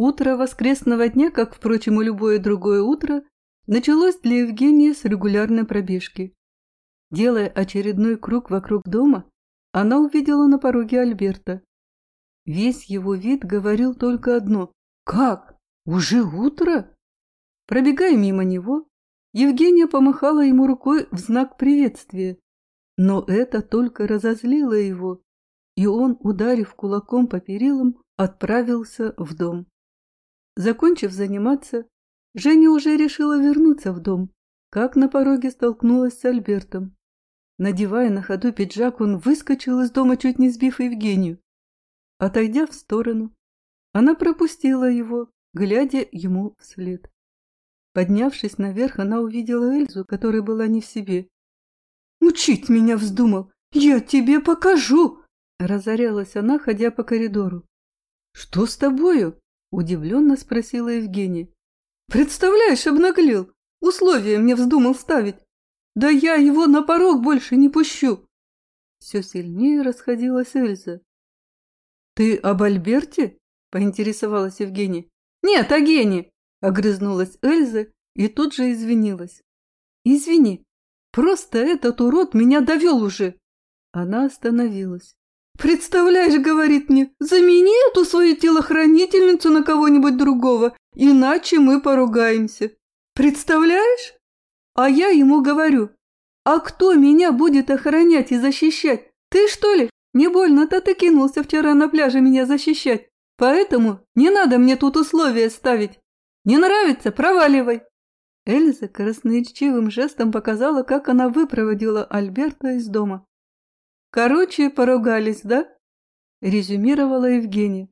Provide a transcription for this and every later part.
Утро воскресного дня, как, впрочем, и любое другое утро, началось для Евгения с регулярной пробежки. Делая очередной круг вокруг дома, она увидела на пороге Альберта. Весь его вид говорил только одно «Как? Уже утро?» Пробегая мимо него, Евгения помахала ему рукой в знак приветствия, но это только разозлило его, и он, ударив кулаком по перилам, отправился в дом. Закончив заниматься, Женя уже решила вернуться в дом, как на пороге столкнулась с Альбертом. Надевая на ходу пиджак, он выскочил из дома, чуть не сбив Евгению. Отойдя в сторону, она пропустила его, глядя ему вслед. Поднявшись наверх, она увидела Эльзу, которая была не в себе. «Учить меня вздумал! Я тебе покажу!» Разорялась она, ходя по коридору. «Что с тобою?» – удивленно спросила Евгения. «Представляешь, обнаглел! Условия мне вздумал ставить! Да я его на порог больше не пущу!» Все сильнее расходилась Эльза. «Ты об Альберте?» – поинтересовалась Евгения. «Нет, о Гене!» – огрызнулась Эльза и тут же извинилась. «Извини, просто этот урод меня довел уже!» Она остановилась. «Представляешь, — говорит мне, — замени эту свою телохранительницу на кого-нибудь другого, иначе мы поругаемся. Представляешь? А я ему говорю, а кто меня будет охранять и защищать? Ты, что ли? Не больно-то ты кинулся вчера на пляже меня защищать, поэтому не надо мне тут условия ставить. Не нравится? Проваливай!» Эльза красноречивым жестом показала, как она выпроводила Альберта из дома. «Короче, поругались, да?» – резюмировала Евгения.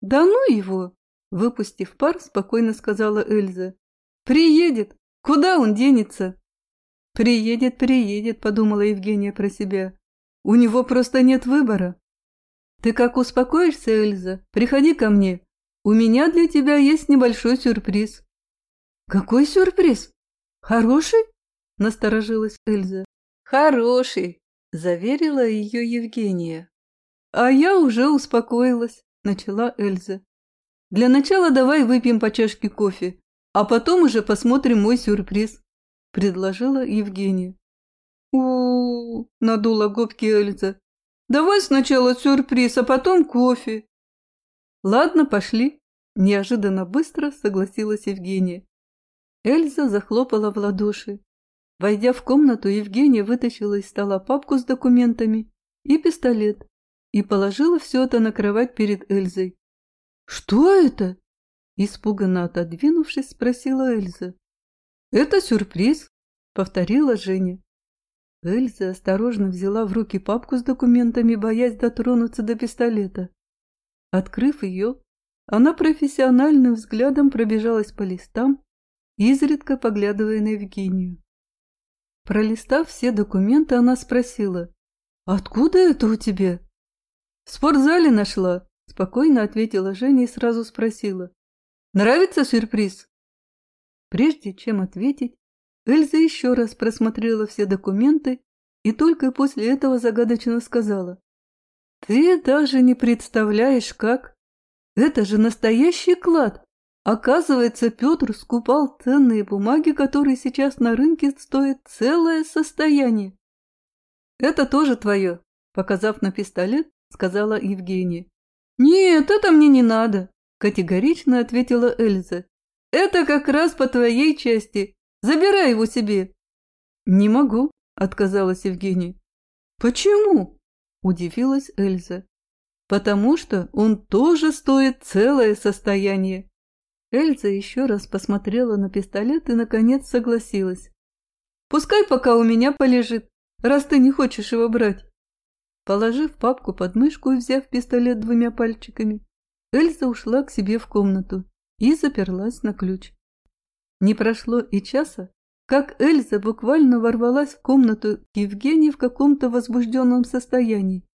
«Да ну его!» – выпустив пар, спокойно сказала Эльза. «Приедет! Куда он денется?» «Приедет, приедет», – подумала Евгения про себя. «У него просто нет выбора». «Ты как успокоишься, Эльза, приходи ко мне. У меня для тебя есть небольшой сюрприз». «Какой сюрприз? Хороший?» – насторожилась Эльза. «Хороший», – заверила ее Евгения. «А я уже успокоилась», – начала Эльза. «Для начала давай выпьем по чашке кофе, а потом уже посмотрим мой сюрприз», – предложила Евгения. у, -у, -у надула губки Эльза. «Давай сначала сюрприз, а потом кофе». «Ладно, пошли», – неожиданно быстро согласилась Евгения. Эльза захлопала в ладоши. Войдя в комнату, Евгения вытащила из стола папку с документами и пистолет и положила все это на кровать перед Эльзой. «Что это?» – испуганно отодвинувшись, спросила Эльза. «Это сюрприз», – повторила Женя. Эльза осторожно взяла в руки папку с документами, боясь дотронуться до пистолета. Открыв ее, она профессиональным взглядом пробежалась по листам, изредка поглядывая на Евгению. Пролистав все документы, она спросила, «Откуда это у тебя?» «В спортзале нашла», – спокойно ответила Женя и сразу спросила, «Нравится сюрприз?» Прежде чем ответить, Эльза еще раз просмотрела все документы и только после этого загадочно сказала, «Ты даже не представляешь, как! Это же настоящий клад! Оказывается, Петр скупал ценные бумаги, которые сейчас на рынке стоят целое состояние. «Это тоже твое», – показав на пистолет, сказала Евгения. «Нет, это мне не надо», – категорично ответила Эльза. «Это как раз по твоей части. Забирай его себе». «Не могу», – отказалась Евгения. «Почему?» – удивилась Эльза. «Потому что он тоже стоит целое состояние. Эльза еще раз посмотрела на пистолет и, наконец, согласилась. «Пускай пока у меня полежит, раз ты не хочешь его брать». Положив папку под мышку и взяв пистолет двумя пальчиками, Эльза ушла к себе в комнату и заперлась на ключ. Не прошло и часа, как Эльза буквально ворвалась в комнату к Евгении в каком-то возбужденном состоянии.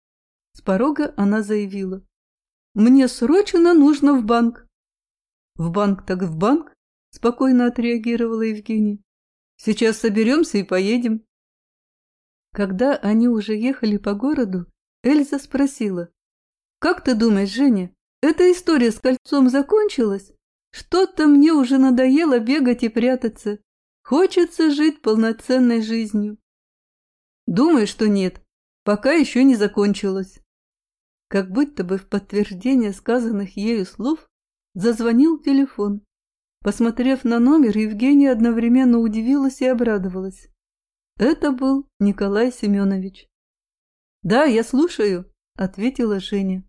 С порога она заявила. «Мне срочно нужно в банк. «В банк так в банк?» – спокойно отреагировала Евгения. «Сейчас соберемся и поедем». Когда они уже ехали по городу, Эльза спросила. «Как ты думаешь, Женя, эта история с кольцом закончилась? Что-то мне уже надоело бегать и прятаться. Хочется жить полноценной жизнью. Думаю, что нет, пока еще не закончилось. Как будто бы в подтверждение сказанных ею слов зазвонил телефон. Посмотрев на номер, Евгения одновременно удивилась и обрадовалась. Это был Николай Семенович. «Да, я слушаю», — ответила Женя.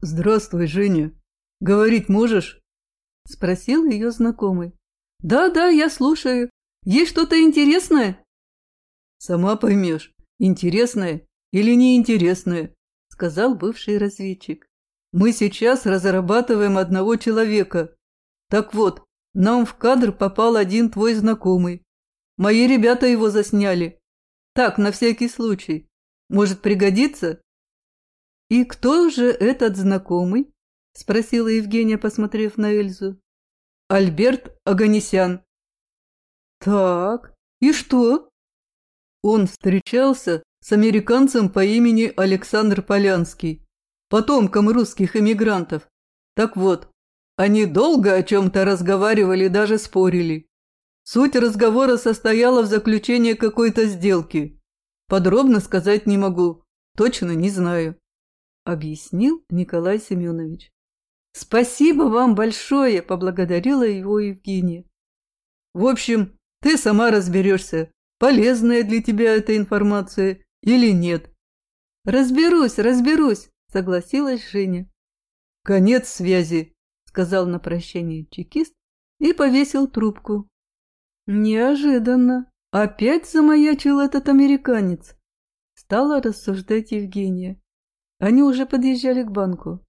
«Здравствуй, Женя. Говорить можешь?» — спросил ее знакомый. «Да, да, я слушаю. Есть что-то интересное?» «Сама поймешь, интересное или неинтересное», — сказал бывший разведчик. «Мы сейчас разрабатываем одного человека. Так вот, нам в кадр попал один твой знакомый. Мои ребята его засняли. Так, на всякий случай. Может, пригодится?» «И кто же этот знакомый?» – спросила Евгения, посмотрев на Эльзу. «Альберт Аганесян». «Так, и что?» Он встречался с американцем по имени Александр Полянский, потомком русских эмигрантов. Так вот, они долго о чем-то разговаривали, даже спорили. Суть разговора состояла в заключении какой-то сделки. Подробно сказать не могу, точно не знаю объяснил Николай Семенович. «Спасибо вам большое!» – поблагодарила его Евгения. «В общем, ты сама разберешься, полезная для тебя эта информация или нет». «Разберусь, разберусь!» – согласилась Женя. «Конец связи», – сказал на прощание чекист и повесил трубку. «Неожиданно. Опять замаячил этот американец», – стала рассуждать Евгения. Они уже подъезжали к банку.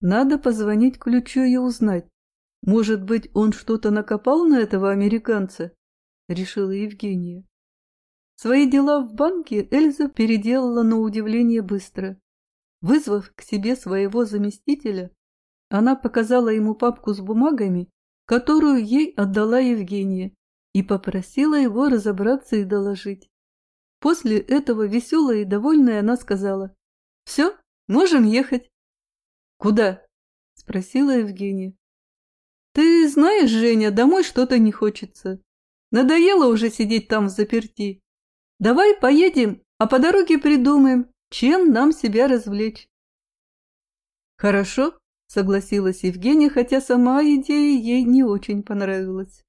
Надо позвонить ключу и узнать. Может быть, он что-то накопал на этого американца? Решила Евгения. Свои дела в банке Эльза переделала на удивление быстро. Вызвав к себе своего заместителя, она показала ему папку с бумагами, которую ей отдала Евгения, и попросила его разобраться и доложить. После этого веселая и довольная она сказала, все, можем ехать. Куда? Спросила Евгения. Ты знаешь, Женя, домой что-то не хочется. Надоело уже сидеть там в заперти. Давай поедем, а по дороге придумаем, чем нам себя развлечь. Хорошо, согласилась Евгения, хотя сама идея ей не очень понравилась.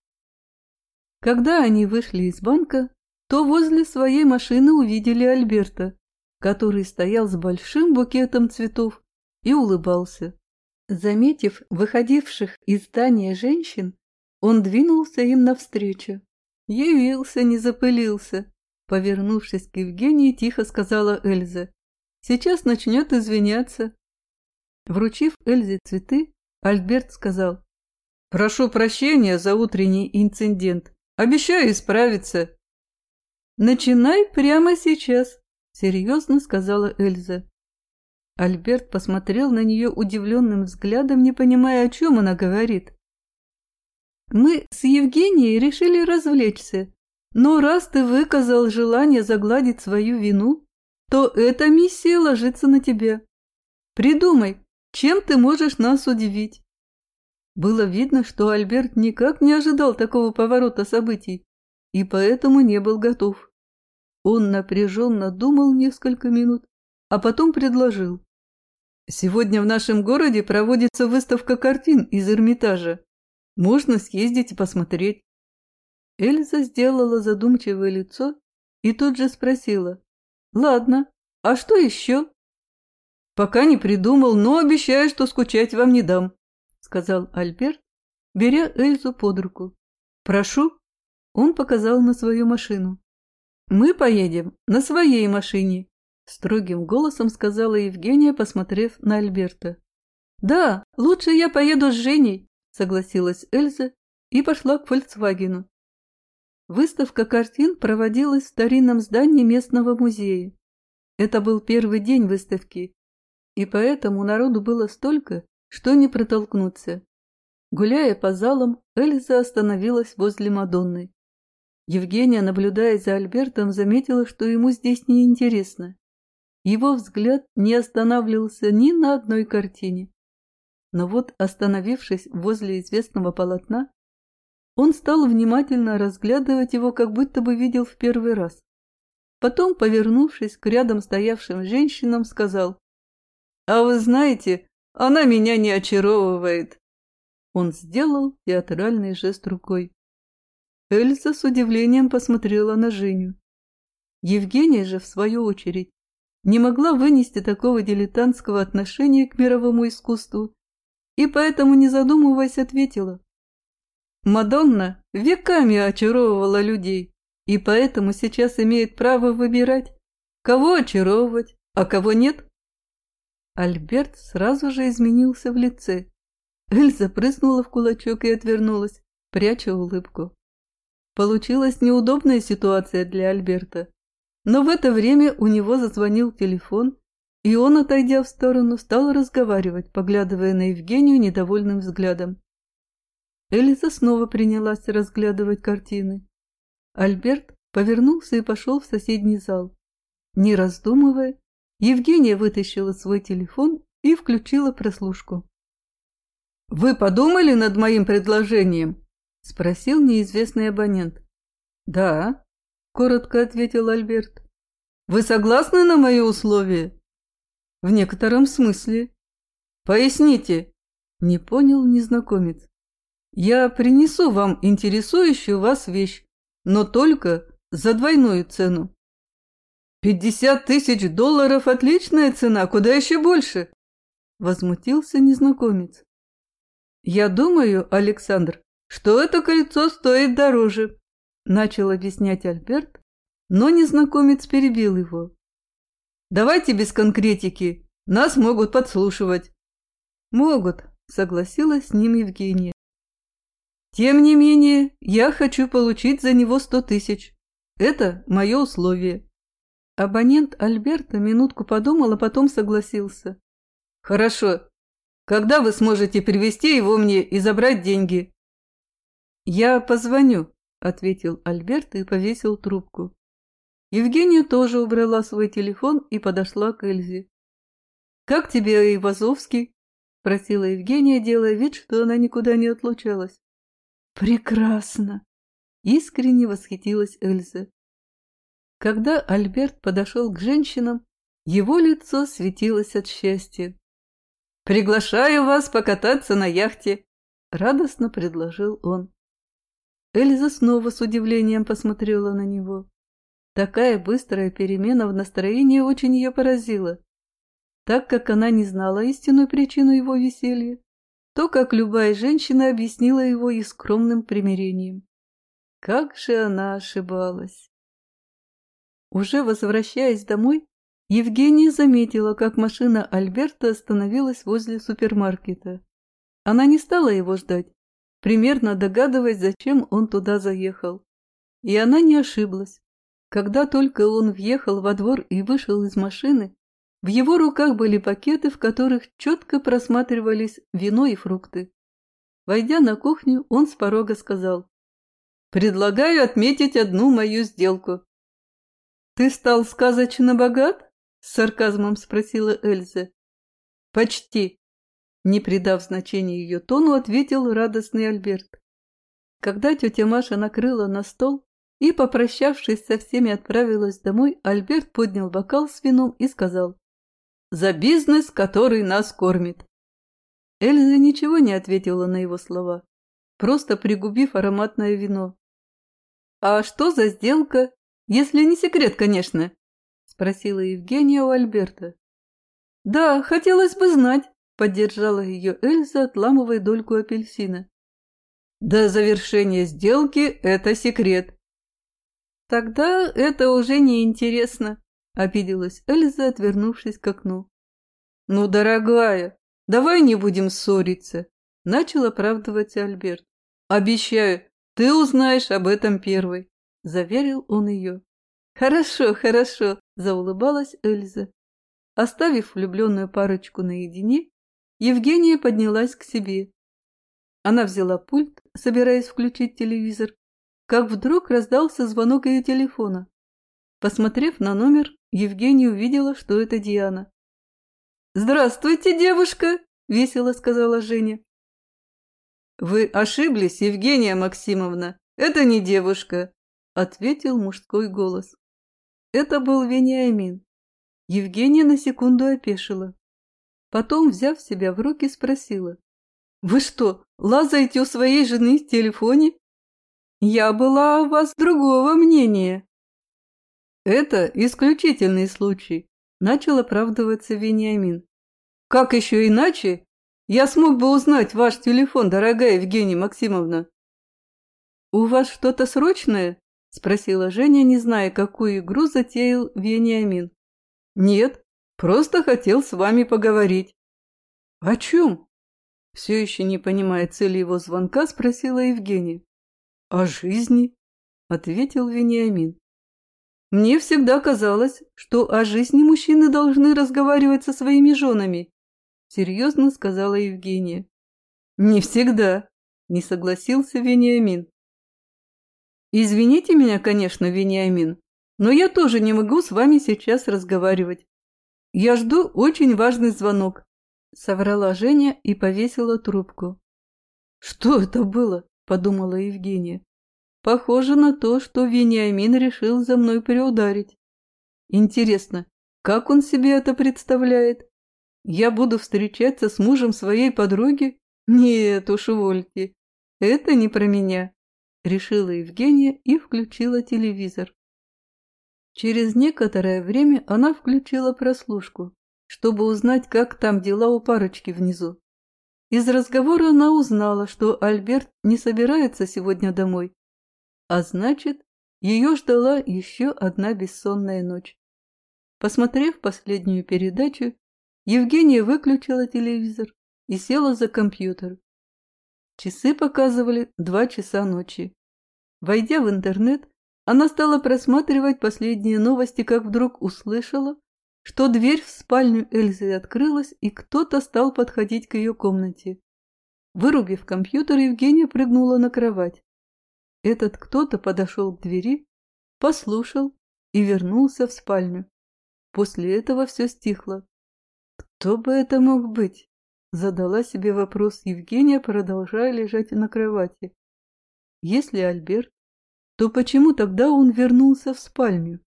Когда они вышли из банка, то возле своей машины увидели Альберта, который стоял с большим букетом цветов и улыбался. Заметив выходивших из здания женщин, он двинулся им навстречу. Явился, не запылился. Повернувшись к Евгении, тихо сказала Эльза. Сейчас начнет извиняться. Вручив Эльзе цветы, Альберт сказал. «Прошу прощения за утренний инцидент. Обещаю исправиться». «Начинай прямо сейчас», серьезно сказала Эльза. Альберт посмотрел на нее удивленным взглядом, не понимая, о чем она говорит. «Мы с Евгенией решили развлечься, но раз ты выказал желание загладить свою вину, то эта миссия ложится на тебя. Придумай, чем ты можешь нас удивить?» Было видно, что Альберт никак не ожидал такого поворота событий и поэтому не был готов. Он напряженно думал несколько минут, а потом предложил. «Сегодня в нашем городе проводится выставка картин из Эрмитажа. Можно съездить и посмотреть». Эльза сделала задумчивое лицо и тут же спросила. «Ладно, а что еще?» «Пока не придумал, но обещаю, что скучать вам не дам», сказал Альберт, беря Эльзу под руку. «Прошу». Он показал на свою машину. «Мы поедем на своей машине», – строгим голосом сказала Евгения, посмотрев на Альберта. «Да, лучше я поеду с Женей», – согласилась Эльза и пошла к «Фольксвагену». Выставка картин проводилась в старинном здании местного музея. Это был первый день выставки, и поэтому народу было столько, что не протолкнуться. Гуляя по залам, Эльза остановилась возле Мадонны. Евгения, наблюдая за Альбертом, заметила, что ему здесь неинтересно. Его взгляд не останавливался ни на одной картине. Но вот, остановившись возле известного полотна, он стал внимательно разглядывать его, как будто бы видел в первый раз. Потом, повернувшись к рядом стоявшим женщинам, сказал, «А вы знаете, она меня не очаровывает». Он сделал театральный жест рукой. Эльза с удивлением посмотрела на Женю. Евгения же, в свою очередь, не могла вынести такого дилетантского отношения к мировому искусству и поэтому, не задумываясь, ответила. Мадонна веками очаровывала людей и поэтому сейчас имеет право выбирать, кого очаровывать, а кого нет. Альберт сразу же изменился в лице. Эльза прыснула в кулачок и отвернулась, пряча улыбку. Получилась неудобная ситуация для Альберта. Но в это время у него зазвонил телефон, и он, отойдя в сторону, стал разговаривать, поглядывая на Евгению недовольным взглядом. Эльза снова принялась разглядывать картины. Альберт повернулся и пошел в соседний зал. Не раздумывая, Евгения вытащила свой телефон и включила прослушку. «Вы подумали над моим предложением?» – спросил неизвестный абонент. «Да», – коротко ответил Альберт. «Вы согласны на мои условия?» «В некотором смысле». «Поясните», – не понял незнакомец. «Я принесу вам интересующую вас вещь, но только за двойную цену». «Пятьдесят тысяч долларов – отличная цена, куда еще больше?» – возмутился незнакомец. «Я думаю, Александр, что это кольцо стоит дороже», – начал объяснять Альберт, но незнакомец перебил его. «Давайте без конкретики, нас могут подслушивать». «Могут», – согласилась с ним Евгения. «Тем не менее, я хочу получить за него сто тысяч. Это мое условие». Абонент Альберта минутку подумал, а потом согласился. «Хорошо. Когда вы сможете привезти его мне и забрать деньги?» «Я позвоню», — ответил Альберт и повесил трубку. Евгения тоже убрала свой телефон и подошла к Эльзе. «Как тебе, Ивазовский?» — спросила Евгения, делая вид, что она никуда не отлучалась. «Прекрасно!» — искренне восхитилась Эльза. Когда Альберт подошел к женщинам, его лицо светилось от счастья. «Приглашаю вас покататься на яхте!» — радостно предложил он. Эльза снова с удивлением посмотрела на него. Такая быстрая перемена в настроении очень ее поразила. Так как она не знала истинную причину его веселья, то, как любая женщина, объяснила его и скромным примирением. Как же она ошибалась! Уже возвращаясь домой, Евгения заметила, как машина Альберта остановилась возле супермаркета. Она не стала его ждать, примерно догадываясь, зачем он туда заехал. И она не ошиблась. Когда только он въехал во двор и вышел из машины, в его руках были пакеты, в которых четко просматривались вино и фрукты. Войдя на кухню, он с порога сказал, «Предлагаю отметить одну мою сделку». «Ты стал сказочно богат?» — с сарказмом спросила Эльза. «Почти», не придав значения ее тону, ответил радостный Альберт. Когда тетя Маша накрыла на стол и, попрощавшись со всеми, отправилась домой, Альберт поднял бокал с вином и сказал «За бизнес, который нас кормит». Эльза ничего не ответила на его слова, просто пригубив ароматное вино. «А что за сделка, если не секрет, конечно?» – спросила Евгения у Альберта. «Да, хотелось бы знать», Поддержала ее Эльза, отламывая дольку апельсина. До завершения сделки это секрет. Тогда это уже не интересно, обиделась Эльза, отвернувшись к окну. Ну, дорогая, давай не будем ссориться, начал оправдываться Альберт. Обещаю, ты узнаешь об этом первой, заверил он ее. Хорошо, хорошо, заулыбалась Эльза. Оставив влюбленную парочку наедине, Евгения поднялась к себе. Она взяла пульт, собираясь включить телевизор, как вдруг раздался звонок ее телефона. Посмотрев на номер, Евгения увидела, что это Диана. «Здравствуйте, девушка!» – весело сказала Женя. «Вы ошиблись, Евгения Максимовна. Это не девушка», – ответил мужской голос. Это был Вениамин. Евгения на секунду опешила. Потом, взяв себя в руки, спросила. «Вы что, лазаете у своей жены в телефоне? Я была у вас другого мнения». «Это исключительный случай», – начал оправдываться Вениамин. «Как еще иначе я смог бы узнать ваш телефон, дорогая Евгения Максимовна?» «У вас что-то срочное?» – спросила Женя, не зная, какую игру затеял Вениамин. «Нет, просто хотел с вами поговорить». «О чем?» Все еще не понимая цели его звонка, спросила Евгения. «О жизни», – ответил Вениамин. «Мне всегда казалось, что о жизни мужчины должны разговаривать со своими женами», – серьезно сказала Евгения. «Не всегда», – не согласился Вениамин. «Извините меня, конечно, Вениамин, но я тоже не могу с вами сейчас разговаривать. Я жду очень важный звонок», – соврала Женя и повесила трубку. «Что это было?» – подумала Евгения. «Похоже на то, что Вениамин решил за мной приударить. Интересно, как он себе это представляет? Я буду встречаться с мужем своей подруги? Нет уж, увольте. Это не про меня», – решила Евгения и включила телевизор. Через некоторое время она включила прослушку, чтобы узнать, как там дела у парочки внизу. Из разговора она узнала, что Альберт не собирается сегодня домой, а значит, ее ждала еще одна бессонная ночь. Посмотрев последнюю передачу, Евгения выключила телевизор и села за компьютер. Часы показывали два часа ночи. Войдя в интернет, она стала просматривать последние новости, как вдруг услышала, что дверь в спальню Эльзы открылась, и кто-то стал подходить к ее комнате. Вырубив компьютер, Евгения прыгнула на кровать. Этот кто-то подошел к двери, послушал и вернулся в спальню. После этого все стихло. «Кто бы это мог быть?» – задала себе вопрос Евгения, продолжая лежать на кровати. Если Альберт, то почему тогда он вернулся в спальню?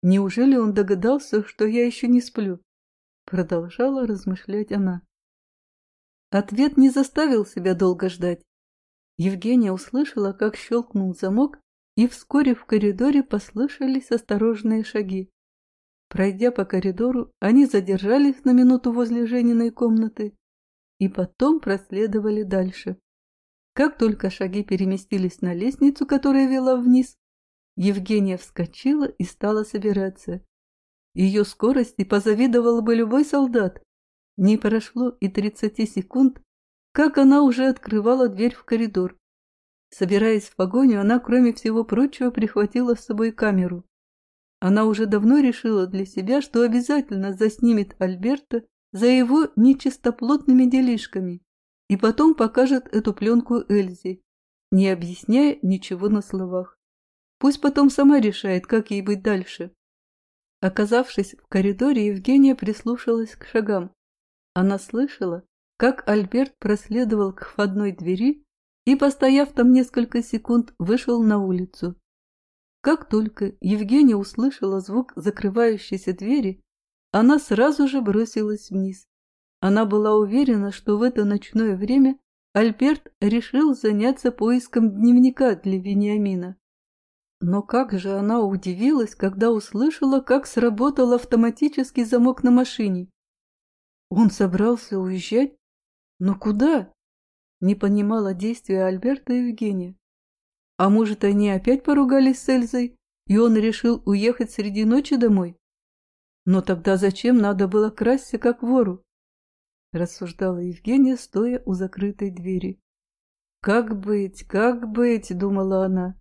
Неужели он догадался, что я еще не сплю? Продолжала размышлять она. Ответ не заставил себя долго ждать. Евгения услышала, как щелкнул замок, и вскоре в коридоре послышались осторожные шаги. Пройдя по коридору, они задержались на минуту возле Жениной комнаты и потом проследовали дальше. Как только шаги переместились на лестницу, которая вела вниз, Евгения вскочила и стала собираться. Ее скорости позавидовал бы любой солдат. Не прошло и тридцати секунд, как она уже открывала дверь в коридор. Собираясь в погоню, она, кроме всего прочего, прихватила с собой камеру. Она уже давно решила для себя, что обязательно заснимет Альберта за его нечистоплотными делишками и потом покажет эту пленку Эльзе, не объясняя ничего на словах. Пусть потом сама решает, как ей быть дальше. Оказавшись в коридоре, Евгения прислушалась к шагам. Она слышала, как Альберт проследовал к входной двери и, постояв там несколько секунд, вышел на улицу. Как только Евгения услышала звук закрывающейся двери, она сразу же бросилась вниз. Она была уверена, что в это ночное время Альберт решил заняться поиском дневника для Вениамина. Но как же она удивилась, когда услышала, как сработал автоматический замок на машине. Он собрался уезжать? Но куда? Не понимала действия Альберта и Евгения. А может, они опять поругались с Эльзой, и он решил уехать среди ночи домой? Но тогда зачем надо было красться как вору? рассуждала Евгения, стоя у закрытой двери. «Как быть, как быть?» – думала она.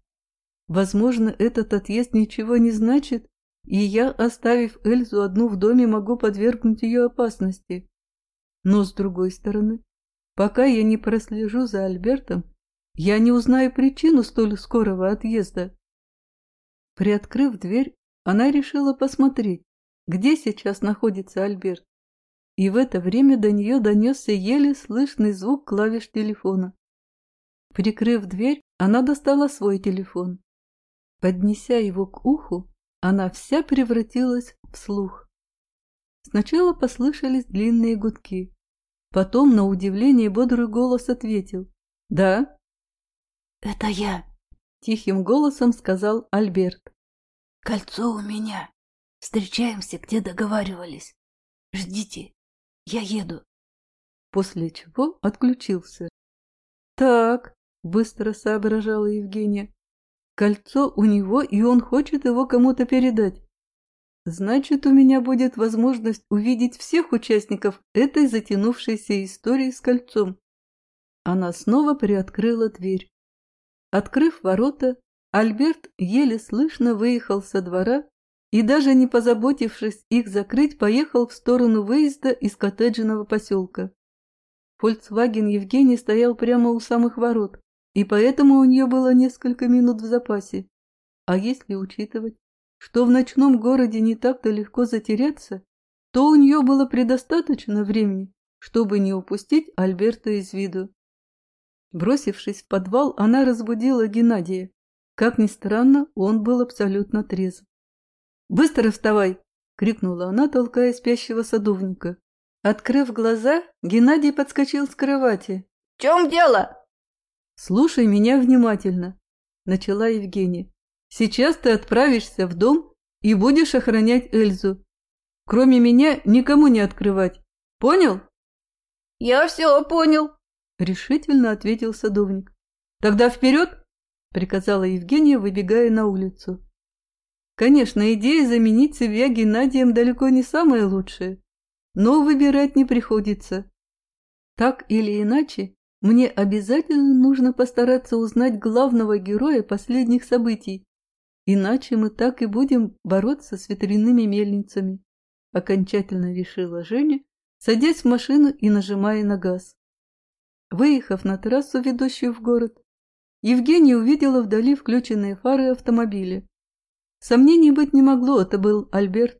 «Возможно, этот отъезд ничего не значит, и я, оставив Эльзу одну в доме, могу подвергнуть ее опасности. Но, с другой стороны, пока я не прослежу за Альбертом, я не узнаю причину столь скорого отъезда». Приоткрыв дверь, она решила посмотреть, где сейчас находится Альберт. и в это время до нее донесся еле слышный звук клавиш телефона. Прикрыв дверь, она достала свой телефон. Поднеся его к уху, она вся превратилась в слух. Сначала послышались длинные гудки. Потом, на удивление, бодрый голос ответил. «Да?» «Это я», — тихим голосом сказал Альберт. «Кольцо у меня. Встречаемся, где договаривались. Ждите, я еду». После чего отключился. «Так», — быстро соображала Евгения, — «кольцо у него, и он хочет его кому-то передать. Значит, у меня будет возможность увидеть всех участников этой затянувшейся истории с кольцом. Она снова приоткрыла дверь. Открыв ворота, Альберт еле слышно выехал со двора и, даже не позаботившись их закрыть, поехал в сторону выезда из коттеджного поселка. Фольксваген Евгений стоял прямо у самых ворот, и поэтому у нее было несколько минут в запасе. А если учитывать, что в ночном городе не так-то легко затеряться, то у нее было предостаточно времени, чтобы не упустить Альберта из виду. Бросившись в подвал, она разбудила Геннадия. Как ни странно, он был абсолютно трезв. «Быстро вставай!» — крикнула она, толкая спящего садовника. Открыв глаза, Геннадий подскочил с кровати. «В чем дело?» «Слушай меня внимательно», — начала Евгения. Сейчас ты отправишься в дом и будешь охранять Эльзу. Кроме меня никому не открывать. Понял? Я все понял, решительно ответил садовник. Тогда вперед, приказала Евгения, выбегая на улицу. Конечно, идея заменить себя Геннадием далеко не самая лучшая, но выбирать не приходится. Так или иначе, мне обязательно нужно постараться узнать главного героя последних событий Иначе мы так и будем бороться с ветряными мельницами, окончательно решила Женя, садясь в машину и нажимая на газ. Выехав на трассу, ведущую в город, Евгения увидела вдали включенные фары автомобиля. Сомнений быть не могло, это был Альберт.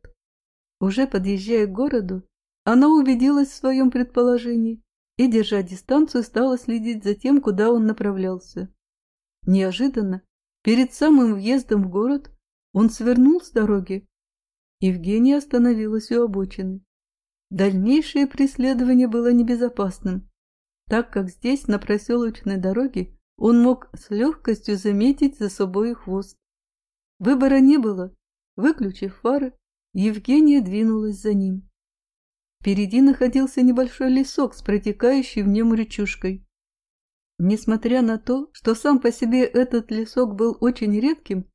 Уже подъезжая к городу, она убедилась в своем предположении и, держа дистанцию, стала следить за тем, куда он направлялся. Неожиданно Перед самым въездом в город он свернул с дороги. Евгения остановилась у обочины. Дальнейшее преследование было небезопасным, так как здесь, на проселочной дороге, он мог с легкостью заметить за собой хвост. Выбора не было. Выключив фары, Евгения двинулась за ним. Впереди находился небольшой лесок с протекающей в нем речушкой. Несмотря на то, что сам по себе этот лесок был очень редким,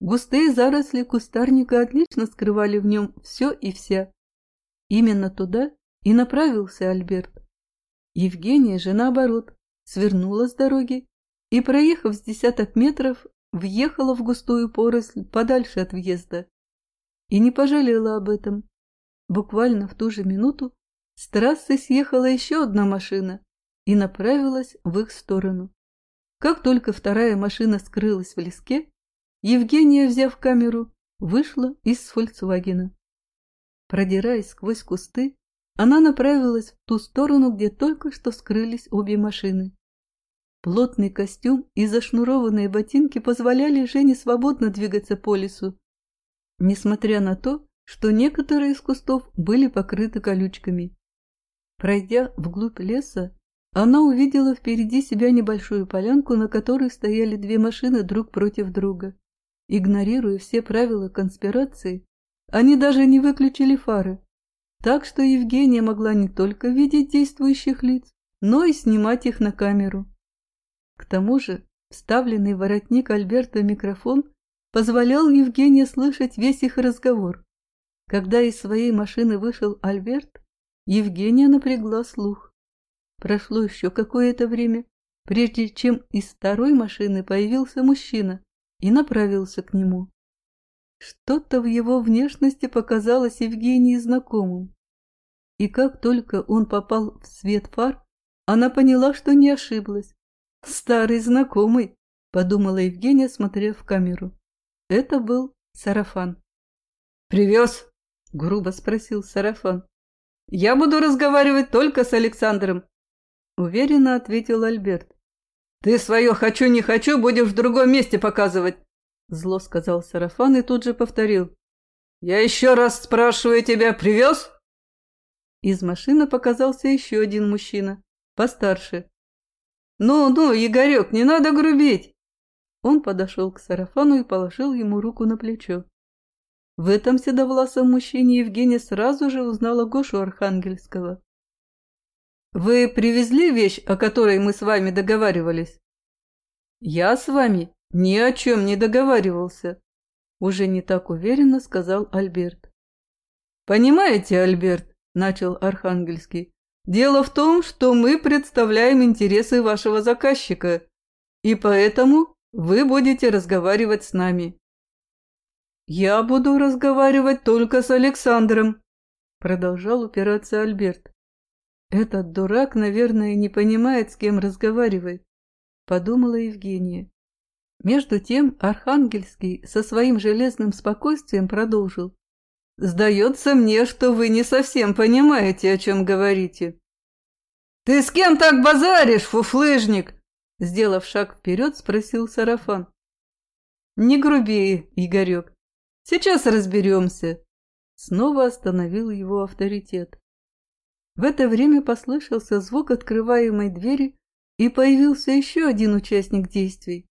густые заросли кустарника отлично скрывали в нем все и вся. Именно туда и направился Альберт. Евгения же, наоборот, свернула с дороги и, проехав с десяток метров, въехала в густую поросль подальше от въезда. И не пожалела об этом. Буквально в ту же минуту с трассы съехала еще одна машина, и направилась в их сторону. Как только вторая машина скрылась в леске, Евгения, взяв камеру, вышла из «Фольксвагена». Продираясь сквозь кусты, она направилась в ту сторону, где только что скрылись обе машины. Плотный костюм и зашнурованные ботинки позволяли Жене свободно двигаться по лесу, несмотря на то, что некоторые из кустов были покрыты колючками. Пройдя вглубь леса, она увидела впереди себя небольшую полянку, на которой стояли две машины друг против друга. Игнорируя все правила конспирации, они даже не выключили фары, так что Евгения могла не только видеть действующих лиц, но и снимать их на камеру. К тому же вставленный в воротник Альберта микрофон позволял Евгении слышать весь их разговор. Когда из своей машины вышел Альберт, Евгения напрягла слух. Прошло еще какое-то время, прежде чем из второй машины появился мужчина и направился к нему. Что-то в его внешности показалось Евгении знакомым. И как только он попал в свет фар, она поняла, что не ошиблась. «Старый знакомый», — подумала Евгения, смотря в камеру. Это был Сарафан. «Привез?» — грубо спросил Сарафан. Я буду разговаривать только с Александром», — уверенно ответил Альберт. «Ты свое «хочу, не хочу» будешь в другом месте показывать», — зло сказал Сарафан и тут же повторил. «Я еще раз спрашиваю тебя, привез?» Из машины показался еще один мужчина, постарше. «Ну-ну, Игорек, не надо грубить!» Он подошел к Сарафану и положил ему руку на плечо. В этом седовласом мужчине Евгения сразу же узнала Гошу Архангельского. «Вы привезли вещь, о которой мы с вами договаривались?» «Я с вами ни о чем не договаривался», – уже не так уверенно сказал Альберт. «Понимаете, Альберт, начал Архангельский. «Дело в том, что мы представляем интересы вашего заказчика, и поэтому вы будете разговаривать с нами». «Я буду разговаривать только с Александром», — продолжал упираться Альберт. «Этот дурак, наверное, не понимает, с кем разговаривает», — подумала Евгения. Между тем Архангельский со своим железным спокойствием продолжил. Сдается мне, что вы не совсем понимаете, о чем говорите. Ты с кем так базаришь, фуфлыжник? Сделав шаг вперед, спросил Сарафан. Не груби, Игорек. Сейчас разберемся. Снова остановил его авторитет. В это время послышался звук открываемой двери, и появился еще один участник действий.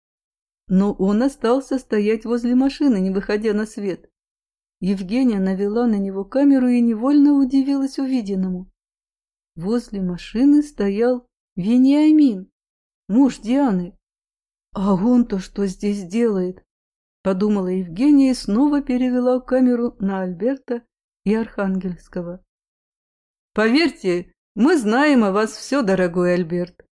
Но он остался стоять возле машины, не выходя на свет. Евгения навела на него камеру и невольно удивилась увиденному. Возле машины стоял Вениамин, муж Дианы. «А он-то что здесь делает?» – подумала Евгения и снова перевела камеру на Альберта и Архангельского. «Поверьте, мы знаем о вас все, дорогой Альберт,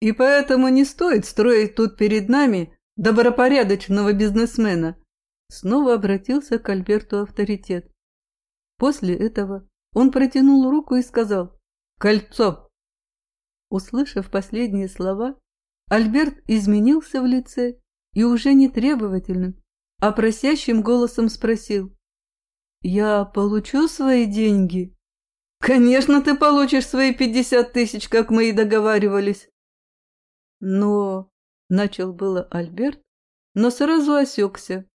и поэтому не стоит строить тут перед нами добропорядочного бизнесмена, Снова обратился к Альберту авторитет. После этого он протянул руку и сказал «Кольцо!». Услышав последние слова, Альберт изменился в лице и уже не требовательным, а просящим голосом спросил «Я получу свои деньги?» «Конечно, ты получишь свои пятьдесят тысяч, как мы и договаривались!» «Но...» — начал было Альберт, но сразу осекся,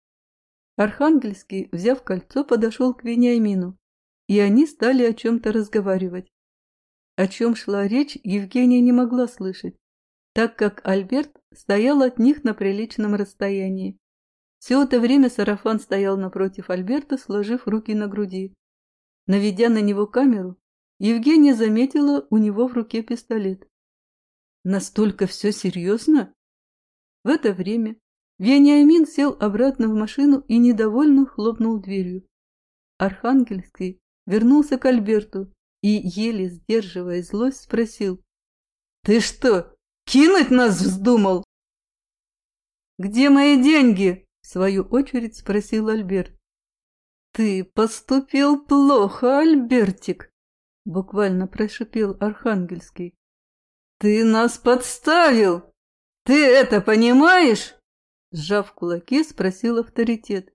Архангельский, взяв кольцо, подошел к Вениамину, и они стали о чем-то разговаривать. О чем шла речь, Евгения не могла слышать, так как Альберт стоял от них на приличном расстоянии. Все это время Сарафан стоял напротив Альберта, сложив руки на груди. Наведя на него камеру, Евгения заметила у него в руке пистолет. Настолько все серьезно? В это время Вениамин сел обратно в машину и недовольно хлопнул дверью. Архангельский вернулся к Альберту и, еле сдерживая злость, спросил. «Ты что, кинуть нас вздумал?» «Где мои деньги?» – в свою очередь спросил Альберт. «Ты поступил плохо, Альбертик», – буквально прошипел Архангельский. «Ты нас подставил! Ты это понимаешь?» Сжав кулаки, спросил авторитет.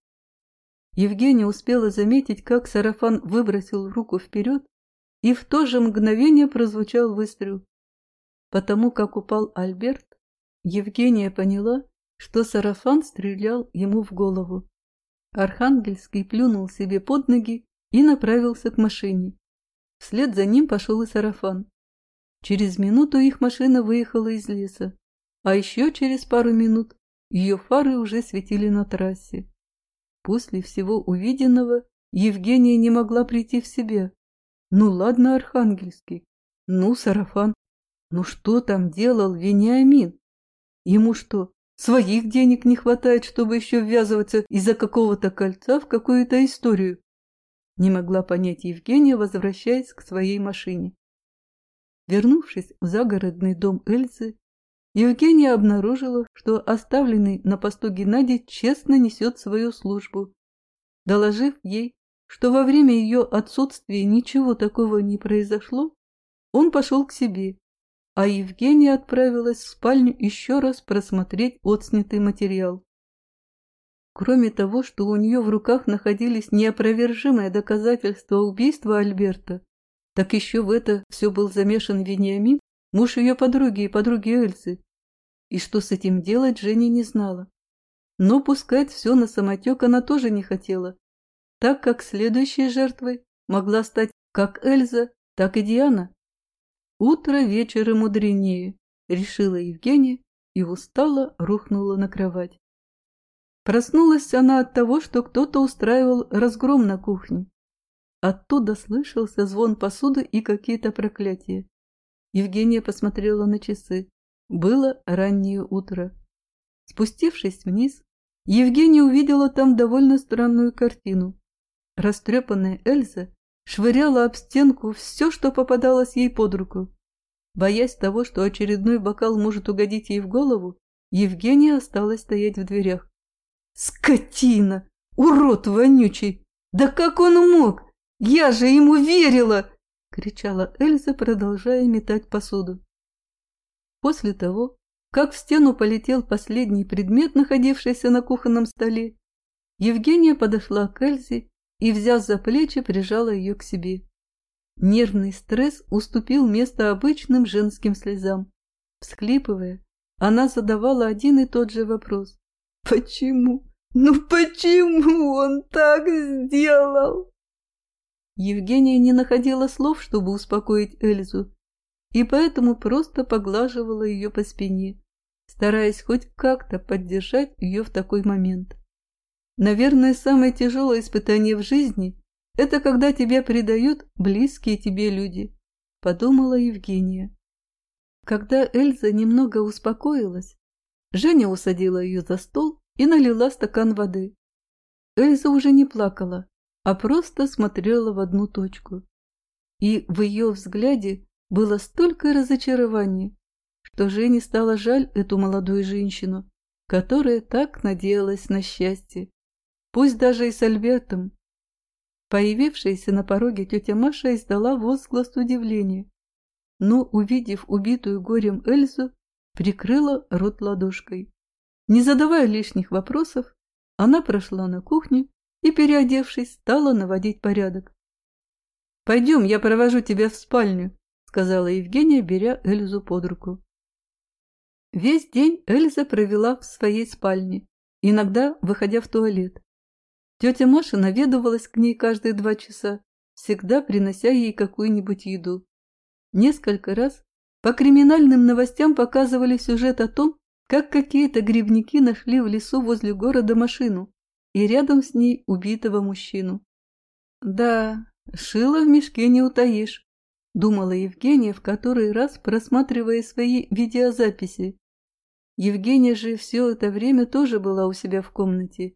Евгения успела заметить, как сарафан выбросил руку вперед, и в то же мгновение прозвучал выстрел. Потому как упал Альберт, Евгения поняла, что сарафан стрелял ему в голову. Архангельский плюнул себе под ноги и направился к машине. Вслед за ним пошел и сарафан. Через минуту их машина выехала из леса, а еще через пару минут ее фары уже светили на трассе. После всего увиденного Евгения не могла прийти в себя. Ну ладно, Архангельский, ну Сарафан, ну что там делал Вениамин? Ему что, своих денег не хватает, чтобы еще ввязываться из-за какого-то кольца в какую-то историю? Не могла понять Евгения, возвращаясь к своей машине. Вернувшись в загородный дом Эльзы, Евгения обнаружила, что оставленный на посту Геннадий честно несет свою службу. Доложив ей, что во время ее отсутствия ничего такого не произошло, он пошел к себе, а Евгения отправилась в спальню еще раз просмотреть отснятый материал. Кроме того, что у нее в руках находились неопровержимые доказательства убийства Альберта, Так еще в это все был замешан Вениамин, муж ее подруги и подруги Эльзы. И что с этим делать, Женя не знала. Но пускать все на самотек она тоже не хотела, так как следующей жертвой могла стать как Эльза, так и Диана. Утро вечера мудренее, решила Евгения и устало рухнула на кровать. Проснулась она от того, что кто-то устраивал разгром на кухне. Оттуда слышался звон посуды и какие-то проклятия. Евгения посмотрела на часы. Было раннее утро. Спустившись вниз, Евгения увидела там довольно странную картину. Растрепанная Эльза швыряла об стенку все, что попадалось ей под руку. Боясь того, что очередной бокал может угодить ей в голову, Евгения осталась стоять в дверях. «Скотина! Урод вонючий! Да как он мог? Я же ему верила!» — кричала Эльза, продолжая метать посуду. После того, как в стену полетел последний предмет, находившийся на кухонном столе, Евгения подошла к Эльзе и, взяв за плечи, прижала ее к себе. Нервный стресс уступил место обычным женским слезам. Всхлипывая, она задавала один и тот же вопрос. «Почему? Ну почему он так сделал? Евгения не находила слов, чтобы успокоить Эльзу, и поэтому просто поглаживала ее по спине, стараясь хоть как-то поддержать ее в такой момент. Наверное, самое тяжелое испытание в жизни – это когда тебя предают близкие тебе люди, подумала Евгения. Когда Эльза немного успокоилась, Женя усадила ее за стол и налила стакан воды. Эльза уже не плакала, а просто смотрела в одну точку. И в ее взгляде было столько разочарования, что Жене стало жаль эту молодую женщину, которая так надеялась на счастье, пусть даже и с Альбертом. Появившаяся на пороге тетя Маша издала возглас удивления, но, увидев убитую горем Эльзу, прикрыла рот ладошкой. Не задавая лишних вопросов, она прошла на кухню и, переодевшись, стала наводить порядок. «Пойдем, я провожу тебя в спальню», — сказала Евгения, беря Эльзу под руку. Весь день Эльза провела в своей спальне, иногда выходя в туалет. Тетя Маша наведывалась к ней каждые два часа, всегда принося ей какую-нибудь еду. Несколько раз по криминальным новостям показывали сюжет о том, как какие-то грибники нашли в лесу возле города машину и рядом с ней убитого мужчину. Да, шило в мешке не утаишь, думала Евгения в который раз, просматривая свои видеозаписи. Евгения же все это время тоже была у себя в комнате.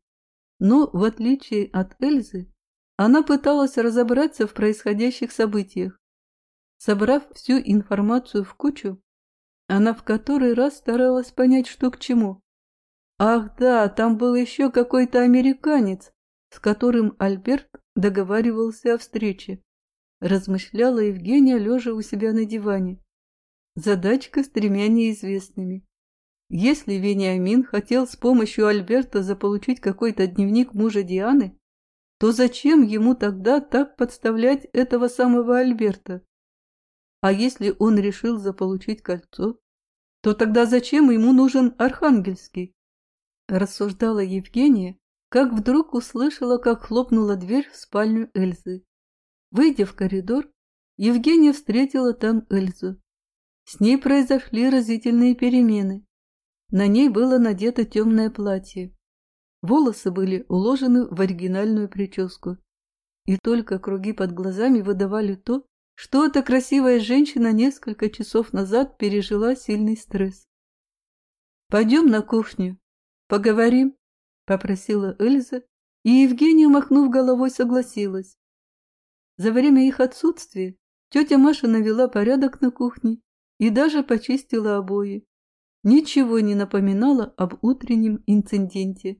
Но, в отличие от Эльзы, она пыталась разобраться в происходящих событиях. Собрав всю информацию в кучу, она в который раз старалась понять, что к чему. Ах да, там был еще какой-то американец, с которым Альберт договаривался о встрече. Размышляла Евгения, лежа у себя на диване. Задачка с тремя неизвестными. Если Вениамин хотел с помощью Альберта заполучить какой-то дневник мужа Дианы, то зачем ему тогда так подставлять этого самого Альберта? А если он решил заполучить кольцо, то тогда зачем ему нужен Архангельский? Рассуждала Евгения, как вдруг услышала, как хлопнула дверь в спальню Эльзы. Выйдя в коридор, Евгения встретила там Эльзу. С ней произошли разительные перемены. На ней было надето темное платье. Волосы были уложены в оригинальную прическу. И только круги под глазами выдавали то, что эта красивая женщина несколько часов назад пережила сильный стресс. «Пойдем на кухню, поговорим», — попросила Эльза, и Евгения, махнув головой, согласилась. За время их отсутствия тетя Маша навела порядок на кухне и даже почистила обои. Ничего не напоминало об утреннем инциденте.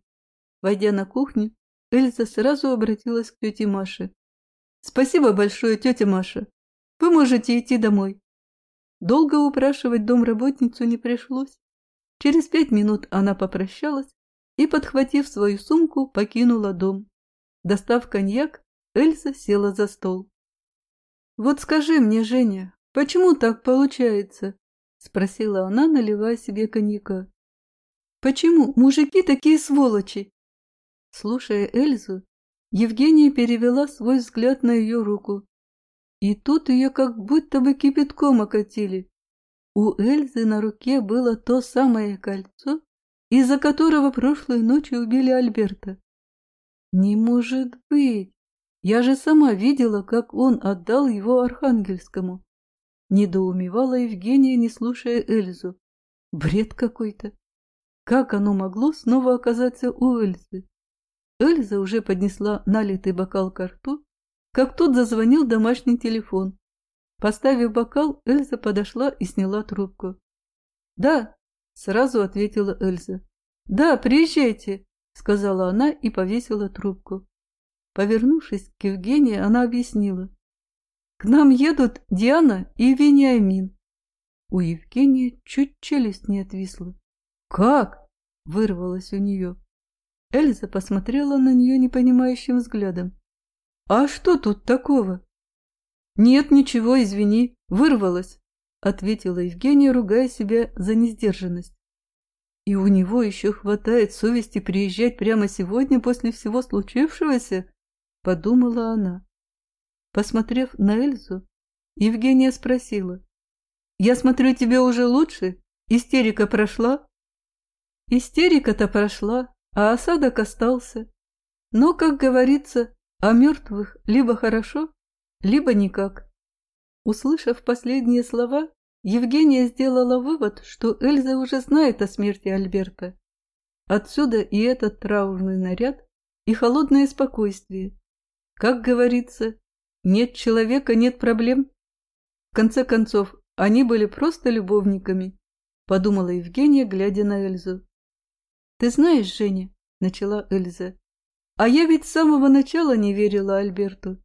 Войдя на кухню, Эльза сразу обратилась к тете Маше. «Спасибо большое, тетя Маша. Вы можете идти домой. Долго упрашивать домработницу не пришлось. Через пять минут она попрощалась и, подхватив свою сумку, покинула дом. Достав коньяк, Эльза села за стол. Вот скажи мне, Женя, почему так получается? Спросила она, наливая себе коньяка. Почему мужики такие сволочи? Слушая Эльзу, Евгения перевела свой взгляд на ее руку. И тут ее как будто бы кипятком окатили. У Эльзы на руке было то самое кольцо, из-за которого прошлой ночью убили Альберта. Не может быть! Я же сама видела, как он отдал его Архангельскому. Недоумевала Евгения, не слушая Эльзу. Бред какой-то. Как оно могло снова оказаться у Эльзы? Эльза уже поднесла налитый бокал к рту, как тут зазвонил домашний телефон. Поставив бокал, Эльза подошла и сняла трубку. «Да», — сразу ответила Эльза. «Да, приезжайте», — сказала она и повесила трубку. Повернувшись к Евгении, она объяснила. «К нам едут Диана и Вениамин». У Евгении чуть челюсть не отвисла. «Как?» — вырвалось у нее. Эльза посмотрела на нее непонимающим взглядом. «А что тут такого?» «Нет, ничего, извини, вырвалась», — ответила Евгения, ругая себя за несдержанность. «И у него еще хватает совести приезжать прямо сегодня после всего случившегося?» — подумала она. Посмотрев на Эльзу, Евгения спросила. «Я смотрю, тебе уже лучше? Истерика прошла?» «Истерика-то прошла, а осадок остался. Но, как говорится, о мертвых либо хорошо, либо никак». Услышав последние слова, Евгения сделала вывод, что Эльза уже знает о смерти Альберта. Отсюда и этот траурный наряд, и холодное спокойствие, как говорится, нет человека, нет проблем. В конце концов, они были просто любовниками, подумала Евгения, глядя на Эльзу. Ты знаешь, Женя, начала Эльза, а я ведь с самого начала не верила Альберту.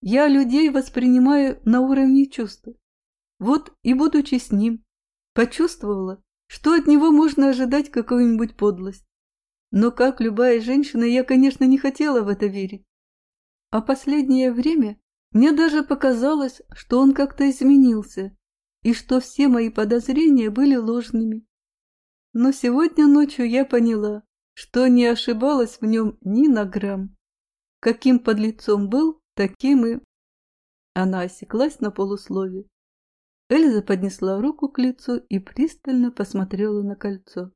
Я людей воспринимаю на уровне чувства. Вот и будучи с ним, почувствовала, что от него можно ожидать какую-нибудь подлость. Но как любая женщина, я, конечно, не хотела в это верить. А последнее время мне даже показалось, что он как-то изменился, и что все мои подозрения были ложными. Но сегодня ночью я поняла, что не ошибалась в нем ни на грамм. Каким подлецом был, таким и... Она осеклась на полуслове. Эльза поднесла руку к лицу и пристально посмотрела на кольцо.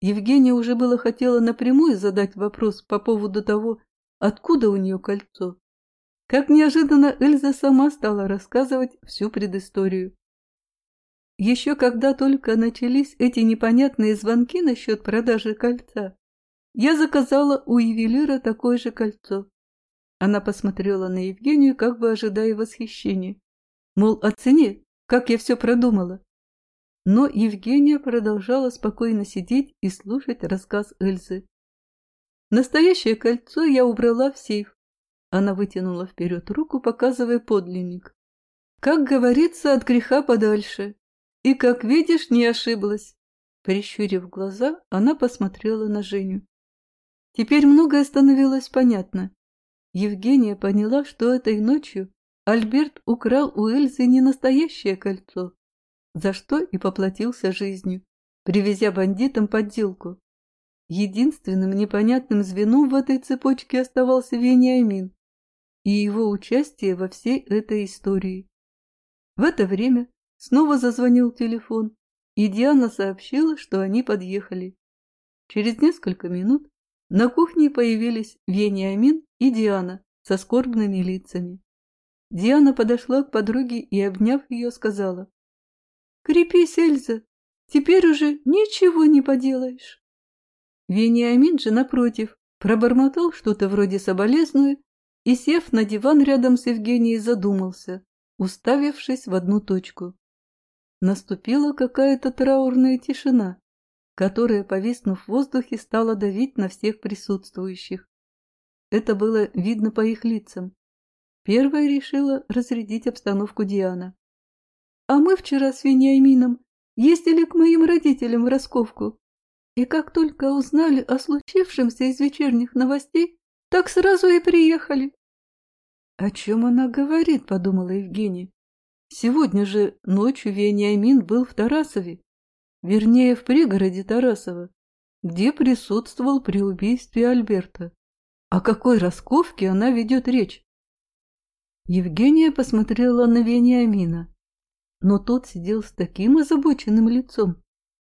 Евгения уже было хотела напрямую задать вопрос по поводу того, Откуда у нее кольцо? Как неожиданно Эльза сама стала рассказывать всю предысторию. Еще когда только начались эти непонятные звонки насчет продажи кольца, я заказала у ювелира такое же кольцо. Она посмотрела на Евгению, как бы ожидая восхищения. Мол, оцени, как я все продумала. Но Евгения продолжала спокойно сидеть и слушать рассказ Эльзы. Настоящее кольцо я убрала в сейф. Она вытянула вперед руку, показывая подлинник. Как говорится, от греха подальше. И, как видишь, не ошиблась. Прищурив глаза, она посмотрела на Женю. Теперь многое становилось понятно. Евгения поняла, что этой ночью Альберт украл у Эльзы не настоящее кольцо, за что и поплатился жизнью, привезя бандитам подделку. Единственным непонятным звеном в этой цепочке оставался Вениамин и его участие во всей этой истории. В это время снова зазвонил телефон, и Диана сообщила, что они подъехали. Через несколько минут на кухне появились Вениамин и Диана со скорбными лицами. Диана подошла к подруге и, обняв ее, сказала, «Крепись, Эльза, теперь уже ничего не поделаешь». Вениамин же, напротив, пробормотал что-то вроде соболезную и, сев на диван рядом с Евгенией, задумался, уставившись в одну точку. Наступила какая-то траурная тишина, которая, повиснув в воздухе, стала давить на всех присутствующих. Это было видно по их лицам. Первая решила разрядить обстановку Диана. «А мы вчера с Вениамином ездили к моим родителям в Росковку и как только узнали о случившемся из вечерних новостей, так сразу и приехали. «О чем она говорит?» – подумала Евгения. «Сегодня же ночью Вениамин был в Тарасове, вернее, в пригороде Тарасова, где присутствовал при убийстве Альберта. О какой расковке она ведет речь?» Евгения посмотрела на Вениамина, но тот сидел с таким озабоченным лицом,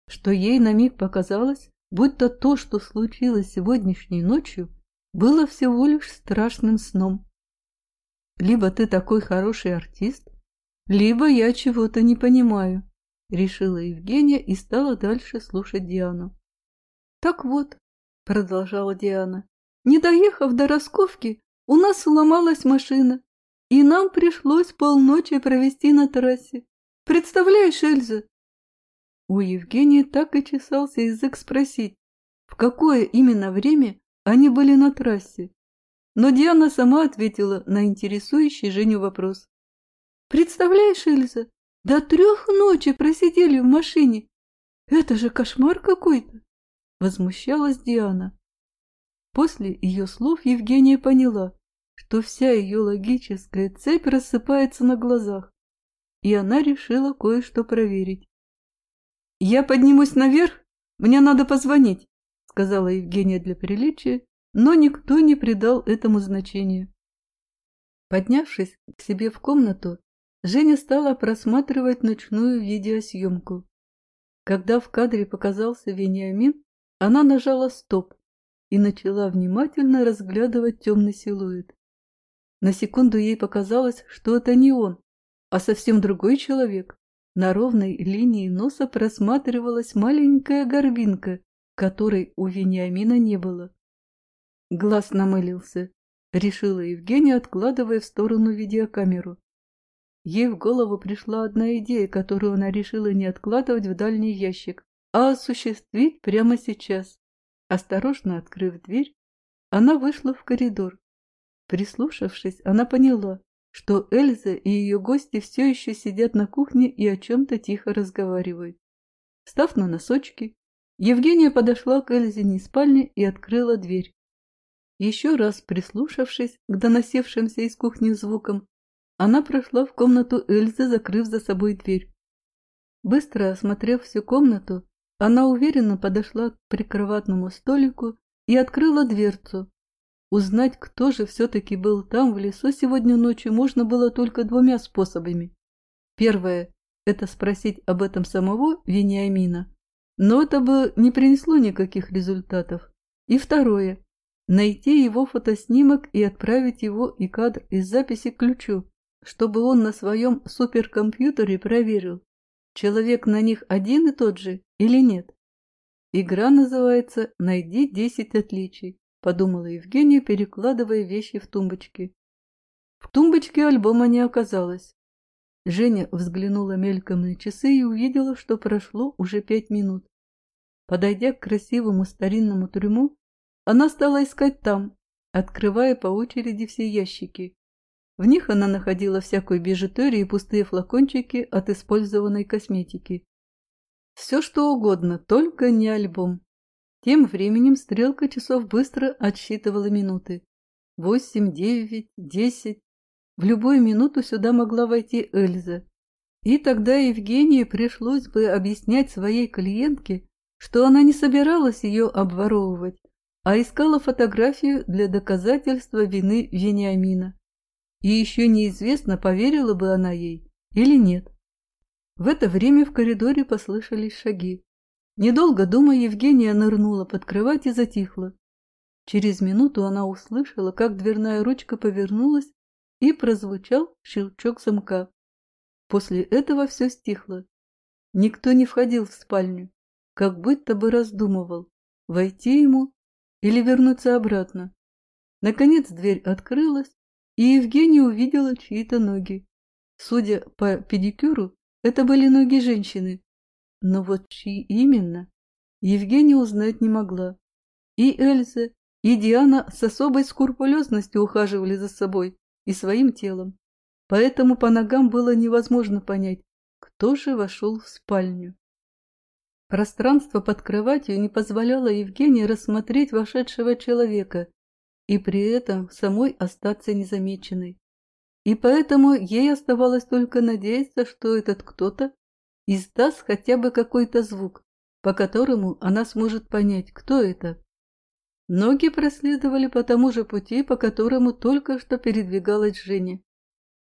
что ей на миг показалось, будто то, что случилось сегодняшней ночью, было всего лишь страшным сном. Либо ты такой хороший артист, либо я чего-то не понимаю, решила Евгения и стала дальше слушать Диану. Так вот, продолжала Диана, не доехав до Росковки, у нас сломалась машина, и нам пришлось полночи провести на трассе. Представляешь, Эльза? У Евгении так и чесался язык спросить, в какое именно время они были на трассе. Но Диана сама ответила на интересующий Женю вопрос. «Представляешь, Эльза, до трех ночи просидели в машине. Это же кошмар какой-то!» Возмущалась Диана. После ее слов Евгения поняла, что вся ее логическая цепь рассыпается на глазах, и она решила кое-что проверить. «Я поднимусь наверх, мне надо позвонить», сказала Евгения для приличия но никто не придал этому значения. Поднявшись к себе в комнату, Женя стала просматривать ночную видеосъемку. Когда в кадре показался Вениамин, она нажала «Стоп» и начала внимательно разглядывать темный силуэт. На секунду ей показалось, что это не он, а совсем другой человек. На ровной линии носа просматривалась маленькая горбинка, которой у Вениамина не было. Глаз намылился, решила Евгения, откладывая в сторону видеокамеру. Ей в голову пришла одна идея, которую она решила не откладывать в дальний ящик, а осуществить прямо сейчас. Осторожно открыв дверь, она вышла в коридор. Прислушавшись, она поняла, что Эльза и ее гости все еще сидят на кухне и о чем-то тихо разговаривают. Став на носочки, Евгения подошла к Эльзине спальне и открыла дверь. Еще раз прислушавшись к доносившимся из кухни звукам, она прошла в комнату Эльзы, закрыв за собой дверь. Быстро осмотрев всю комнату, она уверенно подошла к прикроватному столику и открыла дверцу. Узнать, кто же все-таки был там в лесу сегодня ночью, можно было только двумя способами. Первое – это спросить об этом самого Вениамина, но это бы не принесло никаких результатов. И второе найти его фотоснимок и отправить его и кадр из записи к ключу, чтобы он на своем суперкомпьютере проверил, человек на них один и тот же или нет. Игра называется «Найди 10 отличий», подумала Евгения, перекладывая вещи в тумбочки. В тумбочке альбома не оказалось. Женя взглянула мельком на часы и увидела, что прошло уже пять минут. Подойдя к красивому старинному трюму, она стала искать там, открывая по очереди все ящики. В них она находила всякую бижутерию и пустые флакончики от использованной косметики. Все что угодно, только не альбом. Тем временем стрелка часов быстро отсчитывала минуты. Восемь, девять, десять. В любую минуту сюда могла войти Эльза. И тогда Евгении пришлось бы объяснять своей клиентке, что она не собиралась ее обворовывать, а искала фотографию для доказательства вины Вениамина. И еще неизвестно, поверила бы она ей или нет. В это время в коридоре послышались шаги. Недолго думая, Евгения нырнула под кровать и затихла. Через минуту она услышала, как дверная ручка повернулась и прозвучал щелчок замка. После этого все стихло. Никто не входил в спальню, как будто бы раздумывал, войти ему или вернуться обратно. Наконец дверь открылась, и Евгения увидела чьи-то ноги. Судя по педикюру, это были ноги женщины. Но вот чьи именно, Евгения узнать не могла. И Эльза, и Диана с особой скрупулезностью ухаживали за собой и своим телом. Поэтому по ногам было невозможно понять, кто же вошел в спальню. Пространство под кроватью не позволяло Евгении рассмотреть вошедшего человека и при этом самой остаться незамеченной. И поэтому ей оставалось только надеяться, что этот кто-то издаст хотя бы какой-то звук, по которому она сможет понять, кто это. Ноги проследовали по тому же пути, по которому только что передвигалась Женя.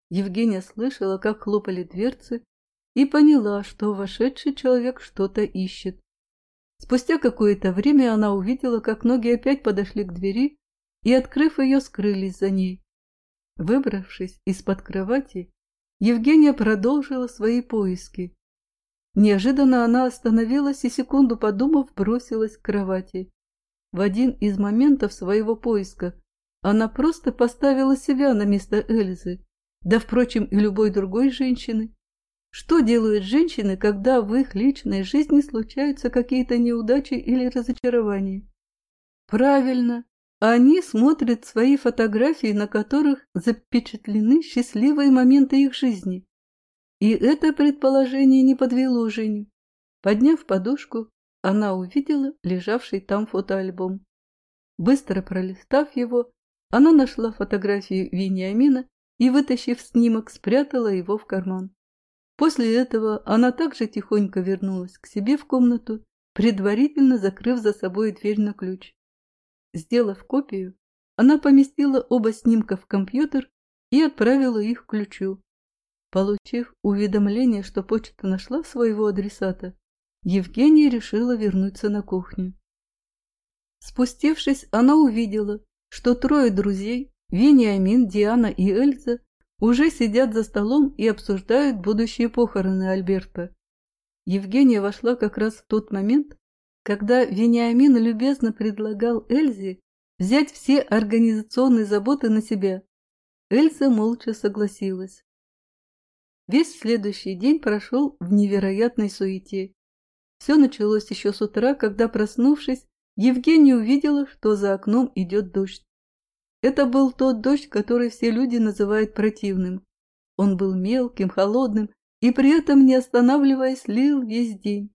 Евгения слышала, как хлопали дверцы, и поняла, что вошедший человек что-то ищет. Спустя какое-то время она увидела, как ноги опять подошли к двери и, открыв ее, скрылись за ней. Выбравшись из-под кровати, Евгения продолжила свои поиски. Неожиданно она остановилась и, секунду подумав, бросилась к кровати. В один из моментов своего поиска она просто поставила себя на место Эльзы, да, впрочем, и любой другой женщины. Что делают женщины, когда в их личной жизни случаются какие-то неудачи или разочарования? Правильно, они смотрят свои фотографии, на которых запечатлены счастливые моменты их жизни. И это предположение не подвело Женю. Подняв подушку, она увидела лежавший там фотоальбом. Быстро пролистав его, она нашла фотографию Вениамина и, вытащив снимок, спрятала его в карман. После этого она также тихонько вернулась к себе в комнату, предварительно закрыв за собой дверь на ключ. Сделав копию, она поместила оба снимка в компьютер и отправила их к ключу. Получив уведомление, что почта нашла своего адресата, Евгения решила вернуться на кухню. Спустившись, она увидела, что трое друзей, Вениамин, Диана и Эльза, уже сидят за столом и обсуждают будущие похороны Альберта. Евгения вошла как раз в тот момент, когда Вениамин любезно предлагал Эльзе взять все организационные заботы на себя. Эльза молча согласилась. Весь следующий день прошел в невероятной суете. Все началось еще с утра, когда, проснувшись, Евгения увидела, что за окном идет дождь. Это был тот дождь, который все люди называют противным. Он был мелким, холодным и при этом, не останавливаясь, лил весь день.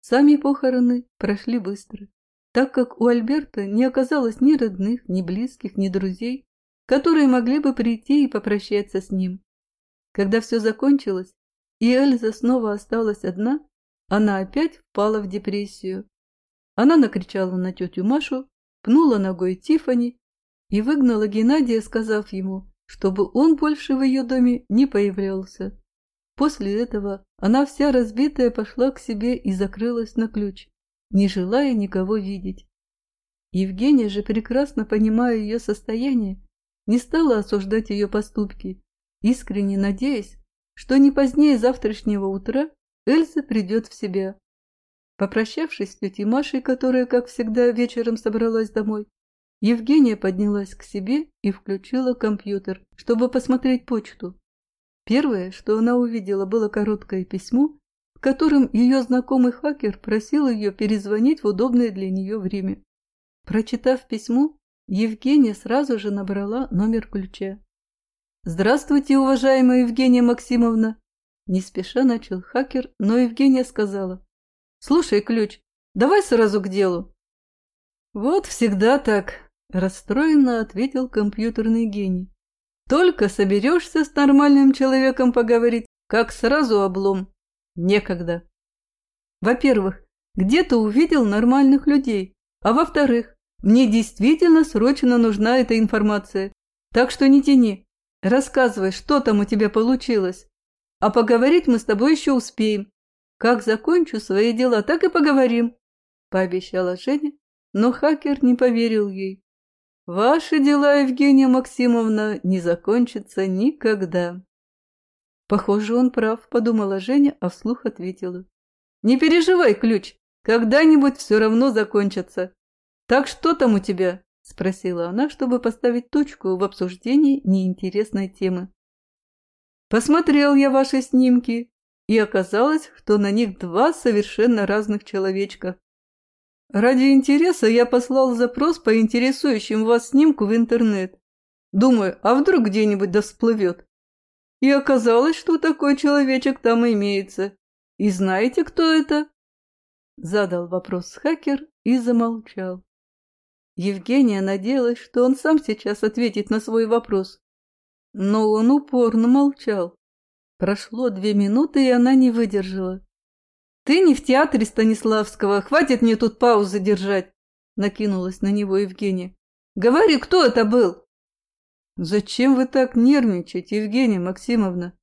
Сами похороны прошли быстро, так как у Альберта не оказалось ни родных, ни близких, ни друзей, которые могли бы прийти и попрощаться с ним. Когда все закончилось, и Эльза снова осталась одна, она опять впала в депрессию. Она накричала на тетю Машу, пнула ногой Тифани и выгнала Геннадия, сказав ему, чтобы он больше в ее доме не появлялся. После этого она вся разбитая пошла к себе и закрылась на ключ, не желая никого видеть. Евгения же, прекрасно понимая ее состояние, не стала осуждать ее поступки, искренне надеясь, что не позднее завтрашнего утра Эльза придет в себя. Попрощавшись с тетей Машей, которая, как всегда, вечером собралась домой, Евгения поднялась к себе и включила компьютер, чтобы посмотреть почту. Первое, что она увидела, было короткое письмо, в котором ее знакомый хакер просил ее перезвонить в удобное для нее время. Прочитав письмо, Евгения сразу же набрала номер ключа. «Здравствуйте, уважаемая Евгения Максимовна!» Не спеша начал хакер, но Евгения сказала. «Слушай, ключ, давай сразу к делу». «Вот всегда так», – расстроенно ответил компьютерный гений. «Только соберешься с нормальным человеком поговорить, как сразу облом. Некогда. Во-первых, где ты увидел нормальных людей, а во-вторых, мне действительно срочно нужна эта информация. Так что не тяни. Рассказывай, что там у тебя получилось. А поговорить мы с тобой еще успеем. Как закончу свои дела, так и поговорим», – пообещала Женя, но хакер не поверил ей. «Ваши дела, Евгения Максимовна, не закончатся никогда». «Похоже, он прав», – подумала Женя, а вслух ответила. «Не переживай, ключ, когда-нибудь все равно закончатся. Так что там у тебя?» – спросила она, чтобы поставить точку в обсуждении неинтересной темы. Посмотрел я ваши снимки, и оказалось, что на них два совершенно разных человечка. Ради интереса я послал запрос по интересующим вас снимку в интернет. Думаю, а вдруг где-нибудь да всплывет. И оказалось, что такой человечек там имеется. И знаете, кто это? Задал вопрос хакер и замолчал. Евгения надеялась, что он сам сейчас ответит на свой вопрос. Но он упорно молчал. Прошло две минуты, и она не выдержала. «Ты не в театре Станиславского, хватит мне тут паузы держать!» Накинулась на него Евгения. «Говори, кто это был?» «Зачем вы так нервничаете, Евгения Максимовна?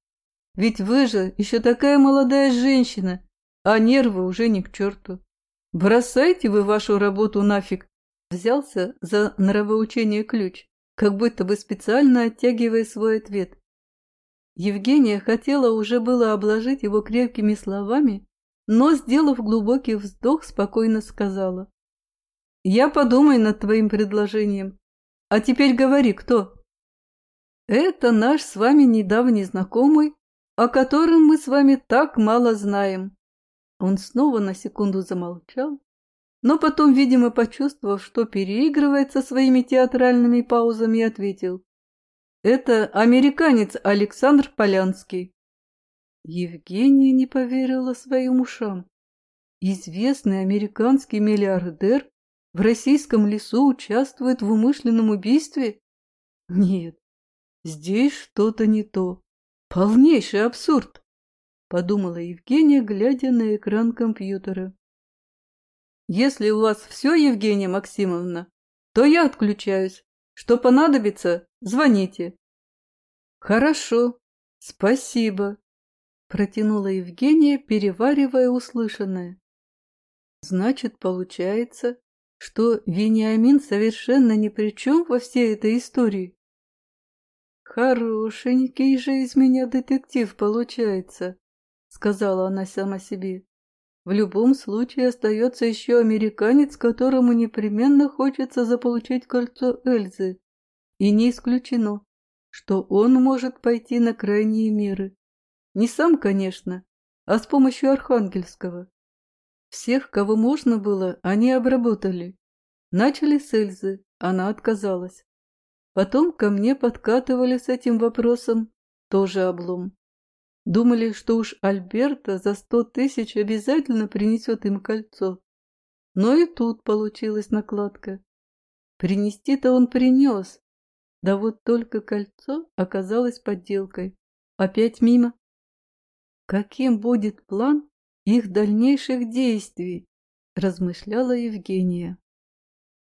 Ведь вы же еще такая молодая женщина, а нервы уже не к черту. Бросайте вы вашу работу нафиг!» Взялся за нравоучение ключ, как будто бы специально оттягивая свой ответ. Евгения хотела уже было обложить его крепкими словами, но, сделав глубокий вздох, спокойно сказала. «Я подумаю над твоим предложением. А теперь говори, кто?» «Это наш с вами недавний знакомый, о котором мы с вами так мало знаем». Он снова на секунду замолчал, но потом, видимо, почувствовав, что переигрывает со своими театральными паузами, ответил. «Это американец Александр Полянский». Евгения не поверила своим ушам. Известный американский миллиардер в российском лесу участвует в умышленном убийстве? Нет, здесь что-то не то. Полнейший абсурд, подумала Евгения, глядя на экран компьютера. Если у вас все, Евгения Максимовна, то я отключаюсь. Что понадобится, звоните. Хорошо, спасибо, Протянула Евгения, переваривая услышанное. Значит, получается, что Вениамин совершенно ни при чем во всей этой истории. Хорошенький же из меня детектив получается, сказала она сама себе. В любом случае остается еще американец, которому непременно хочется заполучить кольцо Эльзы. И не исключено, что он может пойти на крайние меры. Не сам, конечно, а с помощью Архангельского. Всех, кого можно было, они обработали. Начали с Эльзы, она отказалась. Потом ко мне подкатывали с этим вопросом, тоже облом. Думали, что уж Альберта за сто тысяч обязательно принесет им кольцо. Но и тут получилась накладка. Принести-то он принес, да вот только кольцо оказалось подделкой. Опять мимо. Каким будет план их дальнейших действий, размышляла Евгения.